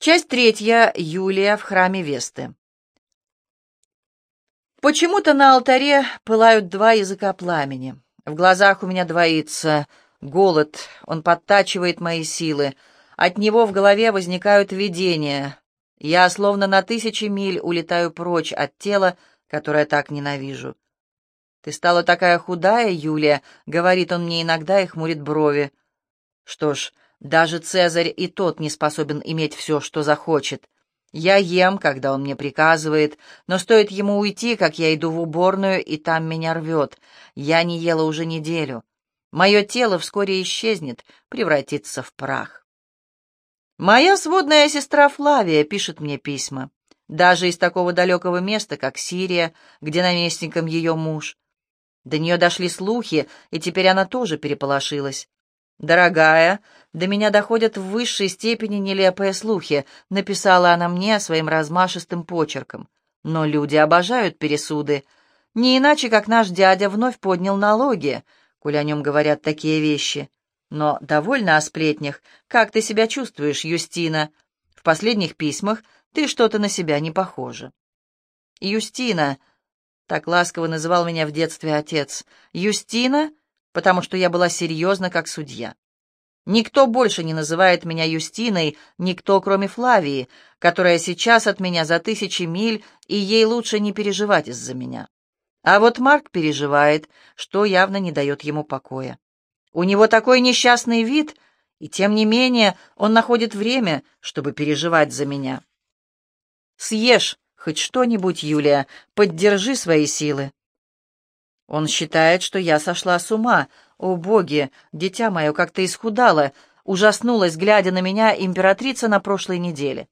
Часть третья. Юлия в храме Весты. Почему-то на алтаре пылают два языка пламени. В глазах у меня двоится голод, он подтачивает мои силы. От него в голове возникают видения. Я словно на тысячи миль улетаю прочь от тела, которое так ненавижу. «Ты стала такая худая, Юлия», — говорит он мне иногда и хмурит брови. Что ж, даже Цезарь и тот не способен иметь все, что захочет. Я ем, когда он мне приказывает, но стоит ему уйти, как я иду в уборную, и там меня рвет. Я не ела уже неделю. Мое тело вскоре исчезнет, превратится в прах. Моя сводная сестра Флавия пишет мне письма. Даже из такого далекого места, как Сирия, где наместником ее муж. До нее дошли слухи, и теперь она тоже переполошилась. «Дорогая, до меня доходят в высшей степени нелепые слухи», — написала она мне своим размашистым почерком. «Но люди обожают пересуды. Не иначе, как наш дядя вновь поднял налоги, коль о нем говорят такие вещи. Но довольно о сплетнях. Как ты себя чувствуешь, Юстина? В последних письмах ты что-то на себя не похожа». «Юстина», — так ласково называл меня в детстве отец, «Юстина?» Потому что я была серьезна как судья. Никто больше не называет меня Юстиной, никто, кроме Флавии, которая сейчас от меня за тысячи миль, и ей лучше не переживать из-за меня. А вот Марк переживает, что явно не дает ему покоя. У него такой несчастный вид, и тем не менее он находит время, чтобы переживать за меня. Съешь хоть что-нибудь, Юлия, поддержи свои силы. Он считает, что я сошла с ума. О, боги, дитя мое как-то исхудало, ужаснулась, глядя на меня, императрица на прошлой неделе.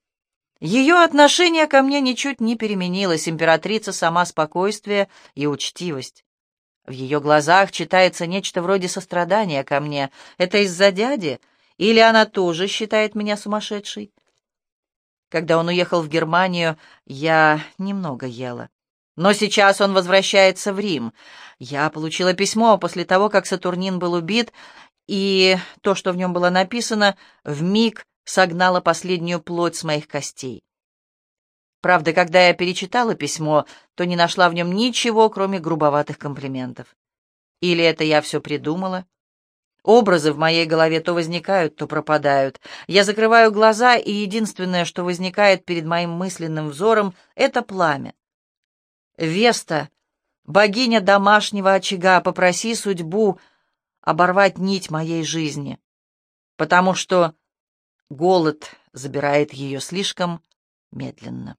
Ее отношение ко мне ничуть не переменилось, императрица сама спокойствие и учтивость. В ее глазах читается нечто вроде сострадания ко мне. Это из-за дяди? Или она тоже считает меня сумасшедшей? Когда он уехал в Германию, я немного ела. Но сейчас он возвращается в Рим. Я получила письмо после того, как Сатурнин был убит, и то, что в нем было написано, вмиг согнало последнюю плоть с моих костей. Правда, когда я перечитала письмо, то не нашла в нем ничего, кроме грубоватых комплиментов. Или это я все придумала? Образы в моей голове то возникают, то пропадают. Я закрываю глаза, и единственное, что возникает перед моим мысленным взором, — это пламя. Веста, богиня домашнего очага, попроси судьбу оборвать нить моей жизни, потому что голод забирает ее слишком медленно.